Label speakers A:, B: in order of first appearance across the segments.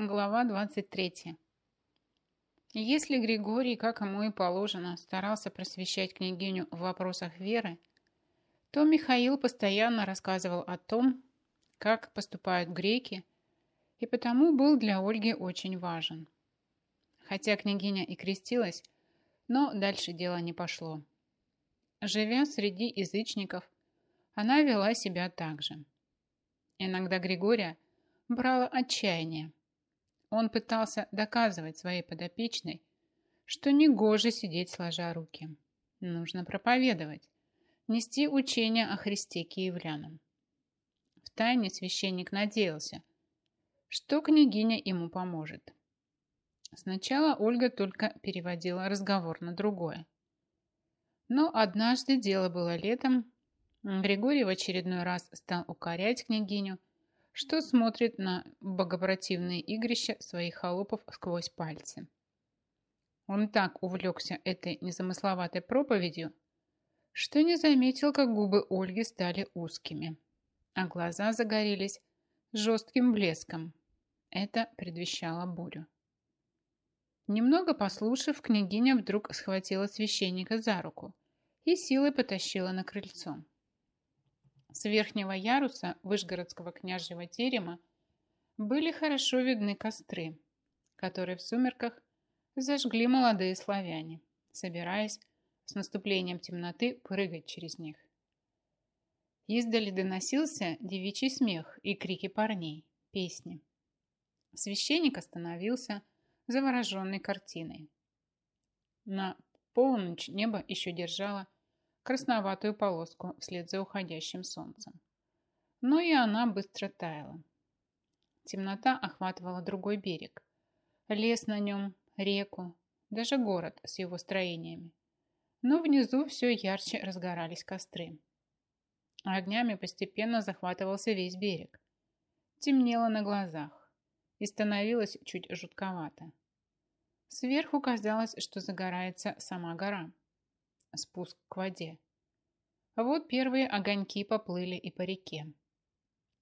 A: Глава 23. Если Григорий, как ему и положено, старался просвещать княгиню в вопросах веры, то Михаил постоянно рассказывал о том, как поступают греки, и потому был для Ольги очень важен. Хотя княгиня и крестилась, но дальше дело не пошло. Живя среди язычников, она вела себя так же. Иногда Григория брала отчаяние, он пытался доказывать своей подопечной, что не гоже сидеть сложа руки. Нужно проповедовать, нести учение о Христе киевлянам. В тайне священник надеялся, что княгиня ему поможет. Сначала Ольга только переводила разговор на другое. Но однажды дело было летом, Григорий в очередной раз стал укорять княгиню что смотрит на богопротивные игрища своих холопов сквозь пальцы. Он так увлекся этой незамысловатой проповедью, что не заметил, как губы Ольги стали узкими, а глаза загорелись жестким блеском. Это предвещало бурю. Немного послушав, княгиня вдруг схватила священника за руку и силой потащила на крыльцо. С верхнего яруса Вышгородского княжьего терема были хорошо видны костры, которые в сумерках зажгли молодые славяне, собираясь с наступлением темноты прыгать через них. Издали доносился девичий смех и крики парней, песни. Священник остановился, завороженный картиной. На полночь небо еще держало красноватую полоску вслед за уходящим солнцем. Но и она быстро таяла. Темнота охватывала другой берег. Лес на нем, реку, даже город с его строениями. Но внизу все ярче разгорались костры. Огнями постепенно захватывался весь берег. Темнело на глазах и становилось чуть жутковато. Сверху казалось, что загорается сама гора спуск к воде. Вот первые огоньки поплыли и по реке.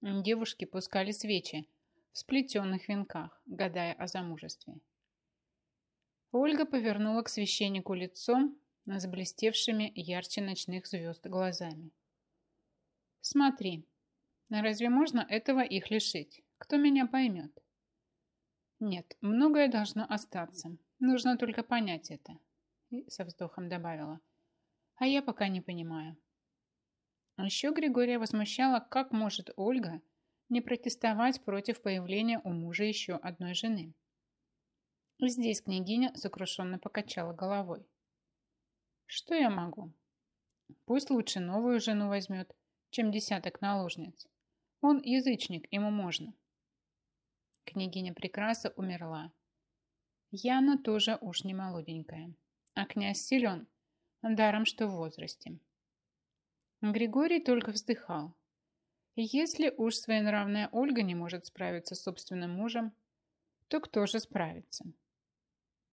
A: Девушки пускали свечи в сплетенных венках, гадая о замужестве. Ольга повернула к священнику лицом с блестевшими ярче ночных звезд глазами. «Смотри, разве можно этого их лишить? Кто меня поймет?» «Нет, многое должно остаться. Нужно только понять это». И со вздохом добавила – а я пока не понимаю. Еще Григория возмущала, как может Ольга не протестовать против появления у мужа еще одной жены. Здесь княгиня сокрушенно покачала головой. Что я могу? Пусть лучше новую жену возьмет, чем десяток наложниц. Он язычник, ему можно. Княгиня Прекраса умерла. Яна тоже уж не молоденькая. А князь силен, даром что в возрасте. Григорий только вздыхал. Если уж своенравная Ольга не может справиться с собственным мужем, то кто же справится?